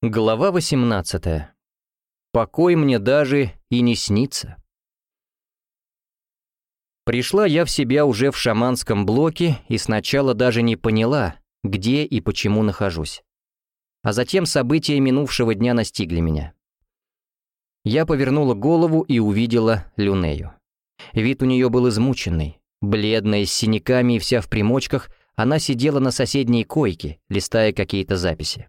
Глава 18. Покой мне даже и не снится. Пришла я в себя уже в шаманском блоке и сначала даже не поняла, где и почему нахожусь. А затем события минувшего дня настигли меня. Я повернула голову и увидела Люнею. Вид у нее был измученный, бледная, с синяками и вся в примочках, она сидела на соседней койке, листая какие-то записи.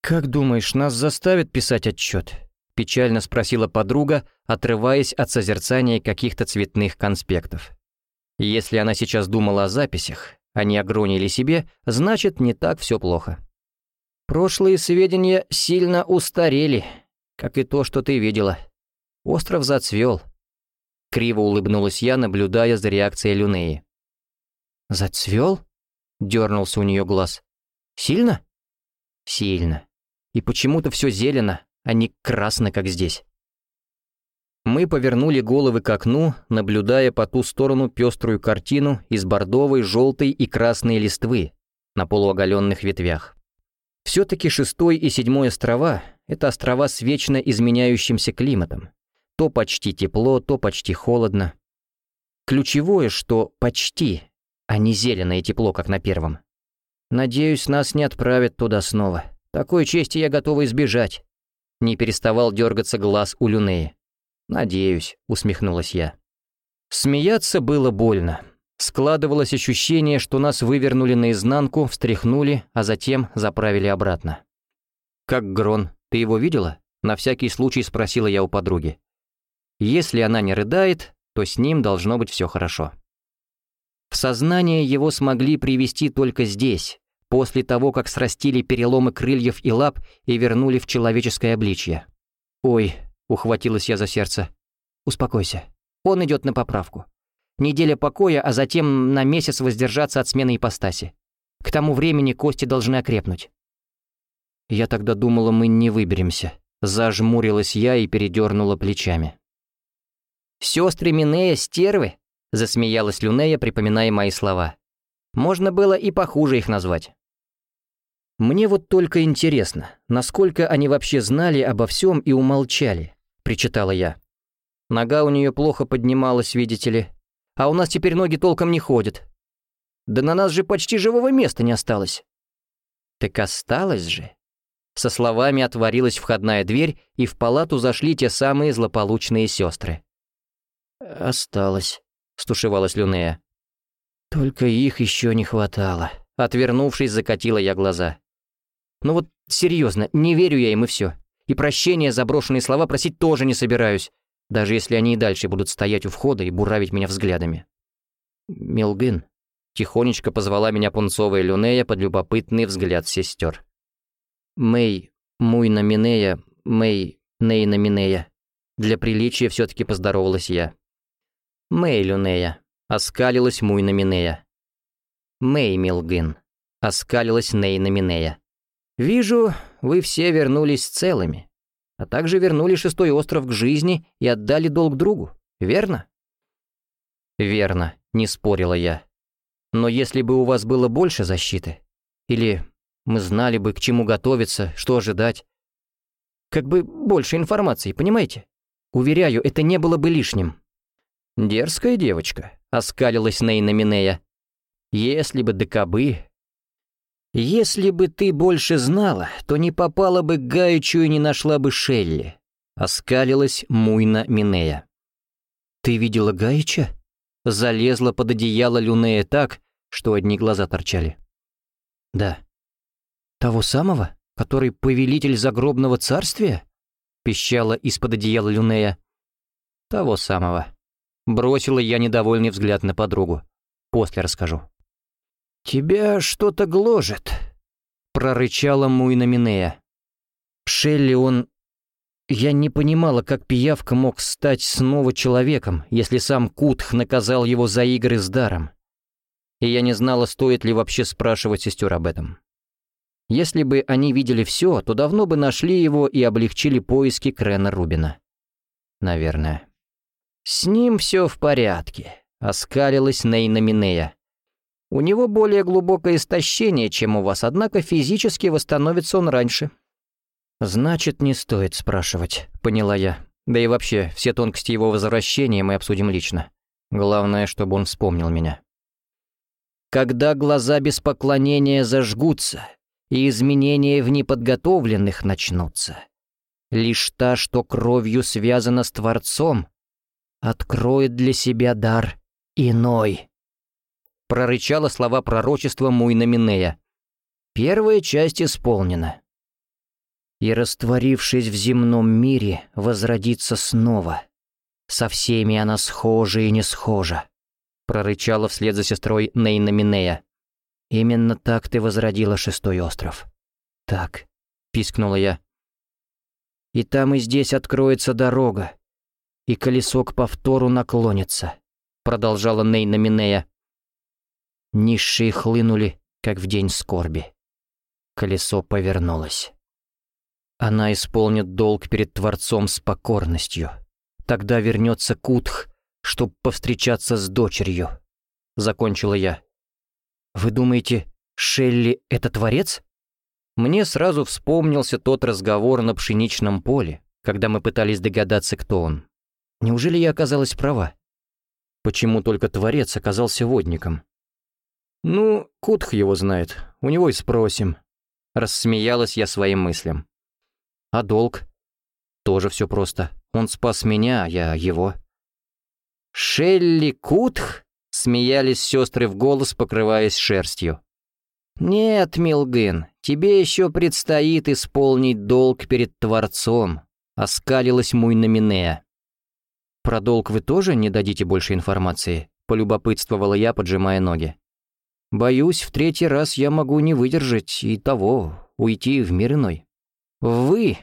«Как думаешь, нас заставят писать отчет?» — печально спросила подруга, отрываясь от созерцания каких-то цветных конспектов. Если она сейчас думала о записях, а не о Гроне или себе, значит, не так все плохо. «Прошлые сведения сильно устарели, как и то, что ты видела. Остров зацвел». Криво улыбнулась я, наблюдая за реакцией Люнеи. «Зацвел?» — дернулся у нее глаз. «Сильно?» «Сильно и почему-то все зелено, а не красно, как здесь. Мы повернули головы к окну, наблюдая по ту сторону пеструю картину из бордовой, желтой и красной листвы на полуоголенных ветвях. Все-таки шестой и седьмой острова — это острова с вечно изменяющимся климатом. То почти тепло, то почти холодно. Ключевое, что почти, а не зеленое тепло, как на первом. Надеюсь, нас не отправят туда снова. Такой чести я готова избежать. Не переставал дергаться глаз у Люнеи. «Надеюсь», — усмехнулась я. Смеяться было больно. Складывалось ощущение, что нас вывернули наизнанку, встряхнули, а затем заправили обратно. «Как Грон, ты его видела?» На всякий случай спросила я у подруги. Если она не рыдает, то с ним должно быть все хорошо. В сознание его смогли привести только здесь, после того, как срастили переломы крыльев и лап и вернули в человеческое обличье. «Ой», — ухватилась я за сердце, — «успокойся. Он идет на поправку. Неделя покоя, а затем на месяц воздержаться от смены ипостаси. К тому времени кости должны окрепнуть». Я тогда думала, мы не выберемся. Зажмурилась я и передернула плечами. «Сестры Минея стервы?» — засмеялась Люнея, припоминая мои слова. «Можно было и похуже их назвать». «Мне вот только интересно, насколько они вообще знали обо всем и умолчали», — причитала я. Нога у нее плохо поднималась, видите ли. А у нас теперь ноги толком не ходят. Да на нас же почти живого места не осталось. Так осталось же. Со словами отворилась входная дверь, и в палату зашли те самые злополучные сестры. «Осталось», — стушевалась Люнея. «Только их еще не хватало». Отвернувшись, закатила я глаза. Ну вот, серьезно, не верю я им и все. И прощения за брошенные слова просить тоже не собираюсь, даже если они и дальше будут стоять у входа и буравить меня взглядами. Милгын. Тихонечко позвала меня пунцовая Люнея под любопытный взгляд сестер. Мэй, Муйна Минея, Мэй, Нейна Минея. Для приличия все-таки поздоровалась я. Мэй Люнея. Оскалилась Муйна Минея. Мэй Милгын. Оскалилась Нейна Минея. «Вижу, вы все вернулись целыми, а также вернули шестой остров к жизни и отдали долг другу, верно?» «Верно», — не спорила я. «Но если бы у вас было больше защиты, или мы знали бы, к чему готовиться, что ожидать, как бы больше информации, понимаете? Уверяю, это не было бы лишним». «Дерзкая девочка», — оскалилась Нейна Минея. «Если бы докобы, «Если бы ты больше знала, то не попала бы к Гаичу и не нашла бы Шелли», — оскалилась Муйна Минея. «Ты видела Гаича?» Залезла под одеяло Люнея так, что одни глаза торчали. «Да». «Того самого, который повелитель загробного царствия?» — пищала из-под одеяла Люнея. «Того самого». Бросила я недовольный взгляд на подругу. «После расскажу». «Тебя что-то гложет», — прорычала Муйна Минея. «Шелли, он...» Я не понимала, как пиявка мог стать снова человеком, если сам Кутх наказал его за игры с даром. И я не знала, стоит ли вообще спрашивать сестер об этом. Если бы они видели все, то давно бы нашли его и облегчили поиски Крена Рубина. Наверное. «С ним все в порядке», — оскалилась Нейна Минея. У него более глубокое истощение, чем у вас, однако физически восстановится он раньше. «Значит, не стоит спрашивать», — поняла я. Да и вообще, все тонкости его возвращения мы обсудим лично. Главное, чтобы он вспомнил меня. Когда глаза без поклонения зажгутся, и изменения в неподготовленных начнутся, лишь та, что кровью связана с Творцом, откроет для себя дар иной. Прорычала слова пророчества Муйна Минея. Первая часть исполнена. И, растворившись в земном мире, возродится снова. Со всеми она схожа и не схожа. Прорычала вслед за сестрой Нейна Минея. Именно так ты возродила шестой остров. Так, пискнула я. И там и здесь откроется дорога, и колесо к повтору наклонится, продолжала Нейна Минея. Низшие хлынули, как в день скорби. Колесо повернулось. Она исполнит долг перед Творцом с покорностью. Тогда вернется Кутх, чтоб повстречаться с дочерью. Закончила я. Вы думаете, Шелли — это Творец? Мне сразу вспомнился тот разговор на пшеничном поле, когда мы пытались догадаться, кто он. Неужели я оказалась права? Почему только Творец оказался водником? Ну, Кутх его знает, у него и спросим. Рассмеялась я своим мыслям. А долг? Тоже все просто. Он спас меня, а я его. «Шелли Кутх?» — смеялись сестры в голос, покрываясь шерстью. «Нет, Милгын, тебе еще предстоит исполнить долг перед Творцом», — оскалилась Муйнаминея. «Про долг вы тоже не дадите больше информации?» — полюбопытствовала я, поджимая ноги. «Боюсь, в третий раз я могу не выдержать и того, уйти в мир иной». Вы,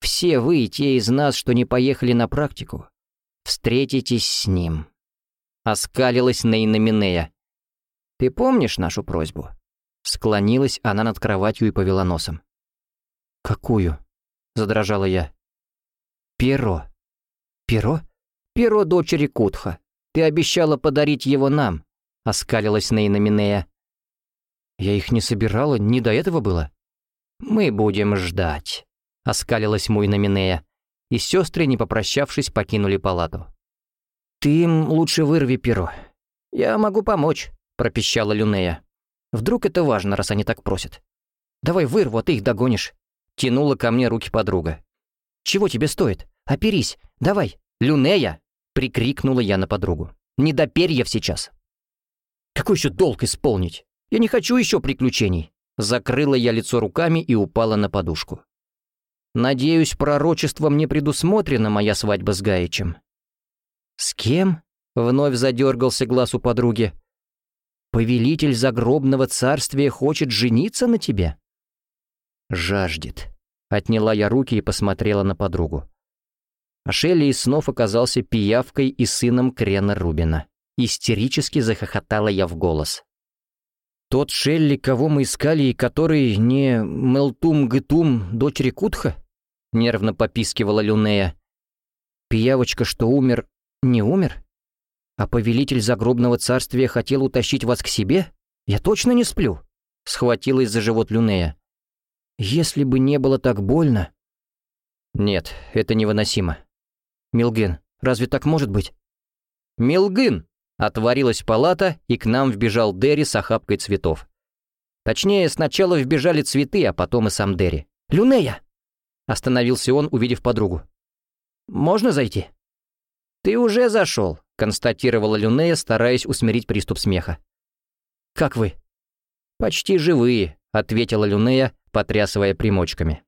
все вы, те из нас, что не поехали на практику, встретитесь с ним. Оскалилась Нейна Минея. Ты помнишь нашу просьбу? Склонилась она над кроватью и повела носом. «Какую?» — задрожала я. «Перо». «Перо? Перо дочери Кутха. Ты обещала подарить его нам», — оскалилась Нейна Минея. «Я их не собирала, не до этого было». «Мы будем ждать», — оскалилась Муйна Минея, и сестры, не попрощавшись, покинули палату. «Ты им лучше вырви перо. Я могу помочь», — пропищала Люнея. «Вдруг это важно, раз они так просят. Давай вырву, а ты их догонишь», — тянула ко мне руки подруга. «Чего тебе стоит? Оперись, давай, Люнея!» — прикрикнула я на подругу. «Не до перьев сейчас!» «Какой еще долг исполнить? Я не хочу еще приключений!» Закрыла я лицо руками и упала на подушку. Надеюсь, пророчеством не предусмотрена моя свадьба с Гаичем. «С кем?» — вновь задергался глаз у подруги. «Повелитель загробного царствия хочет жениться на тебе?» «Жаждет», — отняла я руки и посмотрела на подругу. А Шелли из снов оказался пиявкой и сыном Крена Рубина. Истерически захохотала я в голос. Тот Шелли, кого мы искали и который не Мелтум-Гытум, дочери Кутха? Нервно попискивала Люнея. Пиявочка, что умер, не умер? А повелитель загробного царствия хотел утащить вас к себе? Я точно не сплю? Схватилась за живот Люнея. Если бы не было так больно... Нет, это невыносимо. Милген, разве так может быть? Милгын! Отворилась палата, и к нам вбежал Дерри с охапкой цветов. Точнее, сначала вбежали цветы, а потом и сам Дерри. «Люнея!» Остановился он, увидев подругу. «Можно зайти?» «Ты уже зашел», — констатировала Люнея, стараясь усмирить приступ смеха. «Как вы?» «Почти живые», — ответила Люнея, потрясывая примочками.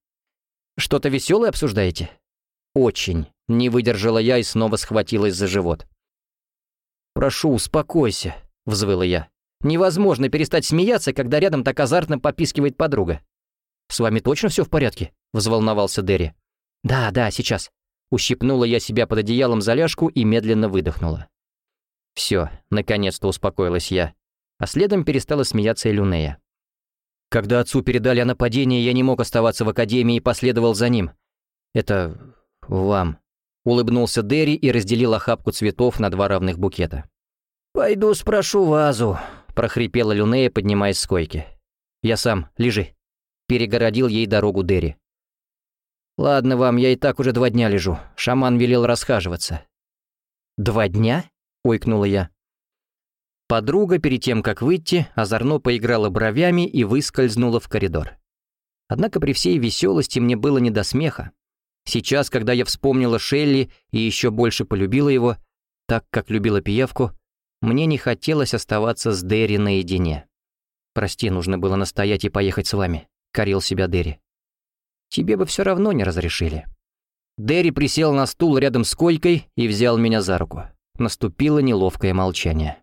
«Что-то веселое обсуждаете?» «Очень», — не выдержала я и снова схватилась за живот. «Прошу, успокойся», — взвыла я. «Невозможно перестать смеяться, когда рядом так азартно попискивает подруга». «С вами точно все в порядке?» — взволновался Дерри. «Да, да, сейчас». Ущипнула я себя под одеялом за ляжку и медленно выдохнула. Все, наконец-то успокоилась я. А следом перестала смеяться и Люнея. Когда отцу передали о нападении, я не мог оставаться в академии и последовал за ним. Это... вам. Улыбнулся Дерри и разделил охапку цветов на два равных букета. «Пойду спрошу вазу», — прохрипела Люнея, поднимаясь с койки. «Я сам, лежи». Перегородил ей дорогу Дерри. «Ладно вам, я и так уже два дня лежу. Шаман велел расхаживаться». «Два дня?» — ойкнула я. Подруга, перед тем, как выйти, озорно поиграла бровями и выскользнула в коридор. Однако при всей веселости мне было не до смеха. Сейчас, когда я вспомнила Шелли и еще больше полюбила его, так как любила пиявку, мне не хотелось оставаться с Дерри наедине. «Прости, нужно было настоять и поехать с вами», — корил себя Дерри. «Тебе бы все равно не разрешили». Дерри присел на стул рядом с койкой и взял меня за руку. Наступило неловкое молчание.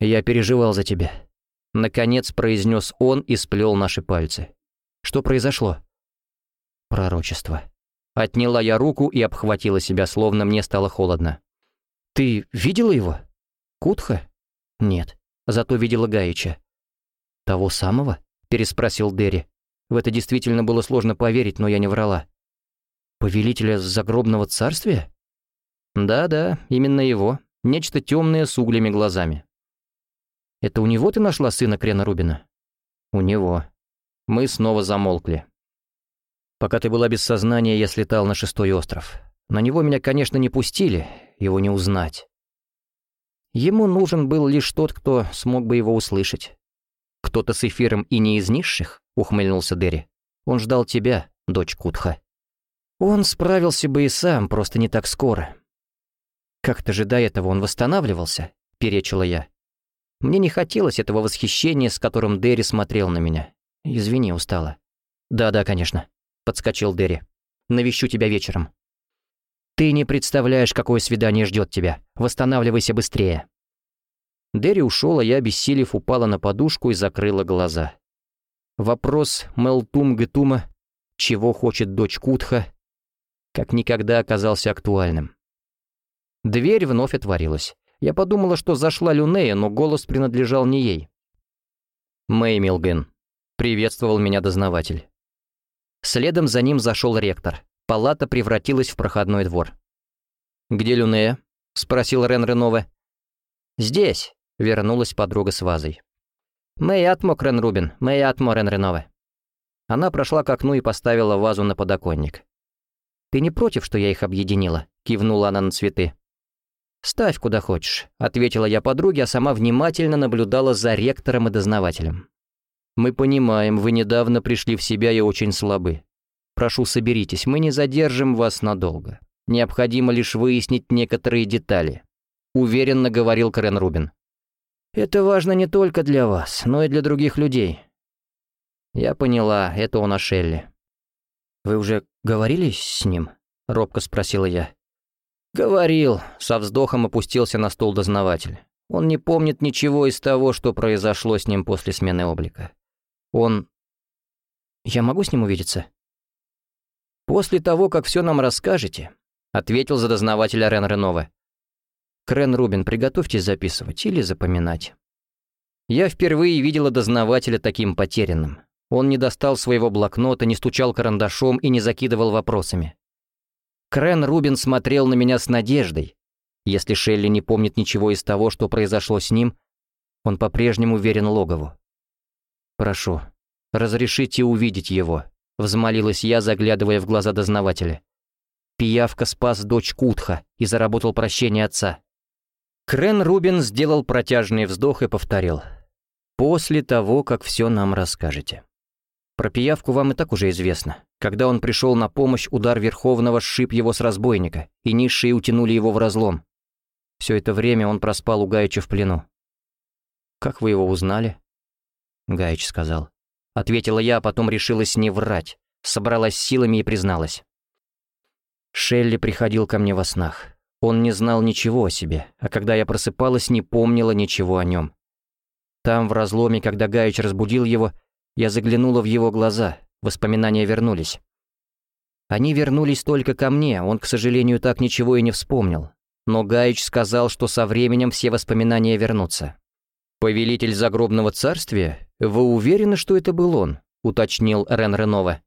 «Я переживал за тебя», — наконец произнес он и сплел наши пальцы. «Что произошло?» «Пророчество». Отняла я руку и обхватила себя, словно мне стало холодно. «Ты видела его? Кутха?» «Нет, зато видела Гаича». «Того самого?» — переспросил Дерри. В это действительно было сложно поверить, но я не врала. «Повелителя загробного царствия?» «Да-да, именно его. Нечто темное с углями глазами. Это у него ты нашла сына Крена Рубина?» «У него». Мы снова замолкли. «Пока ты была без сознания, я слетал на шестой остров. На него меня, конечно, не пустили, его не узнать. Ему нужен был лишь тот, кто смог бы его услышать. «Кто-то с эфиром и не из низших?» — ухмыльнулся Дерри. «Он ждал тебя, дочь Кутха». «Он справился бы и сам, просто не так скоро». «Как-то же до этого он восстанавливался», — перечила я. Мне не хотелось этого восхищения, с которым Дерри смотрел на меня. Извини, устала. «Да-да, конечно», — подскочил Дерри. «Навещу тебя вечером». «Ты не представляешь, какое свидание ждет тебя. Восстанавливайся быстрее». Дерри ушел, а я, обессилев, упала на подушку и закрыла глаза. Вопрос Мелтум Гетума, чего хочет дочь Кутха, как никогда оказался актуальным. Дверь вновь отворилась. Я подумала, что зашла Люнея, но голос принадлежал не ей. «Мэй Милген», — приветствовал меня дознаватель. Следом за ним зашел ректор. Палата превратилась в проходной двор. «Где Люнея?» — спросил Рен Ренове. «Здесь», — вернулась подруга с вазой. «Мэй Атмо, Рен Рубин, Мэй Атмо, Рен Ренове». Она прошла к окну и поставила вазу на подоконник. «Ты не против, что я их объединила?» — кивнула она на цветы. «Ставь куда хочешь», — ответила я подруге, а сама внимательно наблюдала за ректором и дознавателем. «Мы понимаем, вы недавно пришли в себя и очень слабы. Прошу, соберитесь, мы не задержим вас надолго. Необходимо лишь выяснить некоторые детали», — уверенно говорил Карен Рубин. «Это важно не только для вас, но и для других людей». «Я поняла, это он о Шелли». «Вы уже говорили с ним?» — робко спросила я. «Говорил», — со вздохом опустился на стол дознаватель. «Он не помнит ничего из того, что произошло с ним после смены облика. Он...» «Я могу с ним увидеться?» «После того, как все нам расскажете», — ответил за дознавателя Рен Ренова. «Крен Рубин, приготовьтесь записывать или запоминать». Я впервые видела дознавателя таким потерянным. Он не достал своего блокнота, не стучал карандашом и не закидывал вопросами. Крен Рубин смотрел на меня с надеждой. Если Шелли не помнит ничего из того, что произошло с ним, он по-прежнему верен Логову. «Прошу, разрешите увидеть его», — взмолилась я, заглядывая в глаза дознавателя. Пиявка спас дочь Кутха и заработал прощение отца. Крен Рубин сделал протяжный вздох и повторил. «После того, как все нам расскажете». Про пиявку вам и так уже известно. Когда он пришел на помощь, удар Верховного сшиб его с разбойника, и низшие утянули его в разлом. Все это время он проспал у Гаича в плену. «Как вы его узнали?» Гаич сказал. Ответила я, а потом решилась не врать. Собралась силами и призналась. Шелли приходил ко мне во снах. Он не знал ничего о себе, а когда я просыпалась, не помнила ничего о нем. Там, в разломе, когда Гаич разбудил его, я заглянула в его глаза, воспоминания вернулись. Они вернулись только ко мне, он, к сожалению, так ничего и не вспомнил. Но Гаич сказал, что со временем все воспоминания вернутся. «Повелитель загробного царствия? Вы уверены, что это был он?» — уточнил Рен Ренова.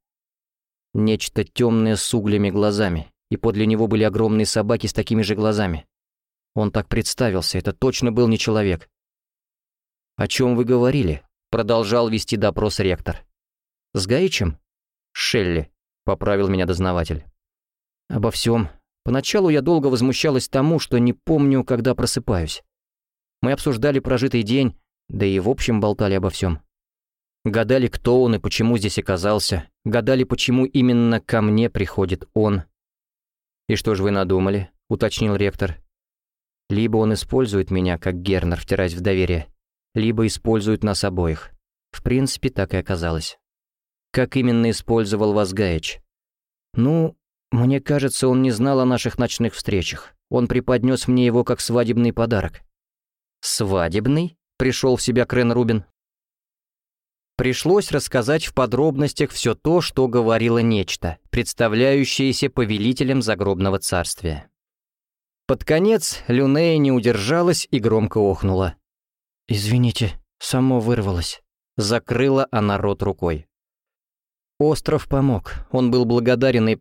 Нечто темное с углями глазами, и подле него были огромные собаки с такими же глазами. Он так представился, это точно был не человек. «О чем вы говорили?» Продолжал вести допрос ректор. «С Гаичем?» «Шелли», — поправил меня дознаватель. «Обо всем. Поначалу я долго возмущалась тому, что не помню, когда просыпаюсь. Мы обсуждали прожитый день, да и в общем болтали обо всем. Гадали, кто он и почему здесь оказался. Гадали, почему именно ко мне приходит он. «И что же вы надумали?» — уточнил ректор. «Либо он использует меня, как Гернер, втираясь в доверие, либо использует нас обоих. В принципе, так и оказалось. Как именно использовал вас Гаич? Ну, мне кажется, он не знал о наших ночных встречах. Он преподнес мне его как свадебный подарок. «Свадебный?» — пришел в себя Крен Рубин. Пришлось рассказать в подробностях все то, что говорило нечто, представляющееся повелителем загробного царствия. Под конец Люнея не удержалась и громко охнула. «Извините, само вырвалось». Закрыла она рот рукой. Остров помог, он был благодарен и...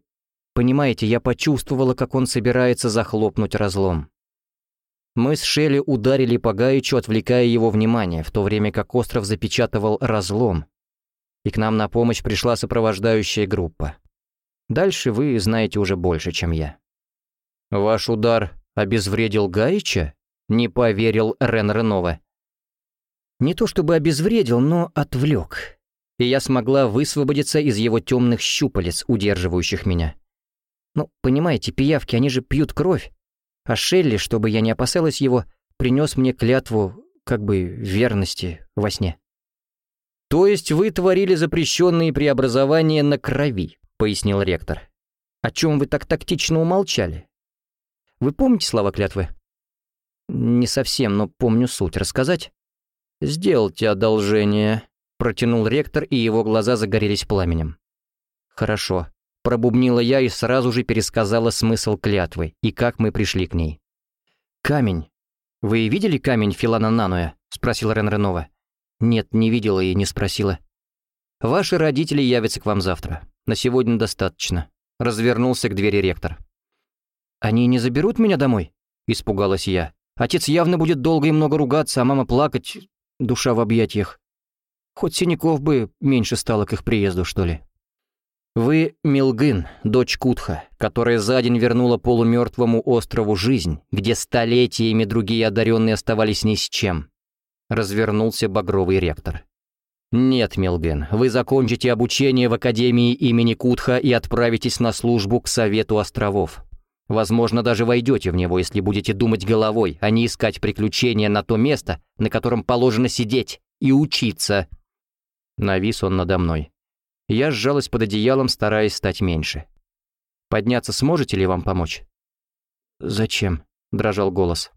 Понимаете, я почувствовала, как он собирается захлопнуть разлом. Мы с Шелли ударили по Гаичу, отвлекая его внимание, в то время как остров запечатывал разлом. И к нам на помощь пришла сопровождающая группа. Дальше вы знаете уже больше, чем я. «Ваш удар обезвредил Гаича?» — не поверил Рен Ренова. Не то чтобы обезвредил, но отвлек. И я смогла высвободиться из его темных щупалец, удерживающих меня. Ну, понимаете, пиявки, они же пьют кровь. А Шелли, чтобы я не опасалась его, принес мне клятву, как бы, верности во сне. «То есть вы творили запрещенные преобразования на крови», — пояснил ректор. «О чем вы так тактично умолчали? Вы помните слова клятвы?» «Не совсем, но помню суть. Рассказать?» «Сделайте одолжение», — протянул ректор, и его глаза загорелись пламенем. «Хорошо», — пробубнила я и сразу же пересказала смысл клятвы и как мы пришли к ней. «Камень. Вы видели камень Филана Нануя?» — спросила Рен. «Нет, не видела и не спросила». «Ваши родители явятся к вам завтра. На сегодня достаточно», — развернулся к двери ректор. «Они не заберут меня домой?» — испугалась я. «Отец явно будет долго и много ругаться, а мама плакать душа в объятиях. Хоть синяков бы меньше стало к их приезду, что ли. Вы Милгын, дочь Кутха, которая за день вернула полумертвому острову жизнь, где столетиями другие одаренные оставались ни с чем. Развернулся багровый ректор. «Нет, Милген, вы закончите обучение в Академии имени Кутха и отправитесь на службу к Совету островов. Возможно, даже войдете в него, если будете думать головой, а не искать приключения на то место, на котором положено сидеть и учиться. Навис он надо мной. Я сжалась под одеялом, стараясь стать меньше. «Подняться сможете ли вам помочь?» «Зачем?» — дрожал голос.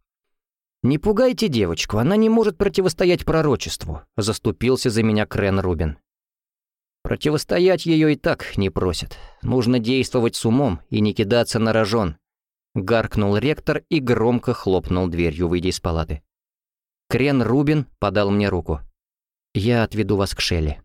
«Не пугайте девочку, она не может противостоять пророчеству», — заступился за меня Крен Рубин. «Противостоять ее и так не просят. Нужно действовать с умом и не кидаться на рожон. Гаркнул ректор и громко хлопнул дверью, выйдя из палаты. Крен Рубин подал мне руку. «Я отведу вас к Шелли».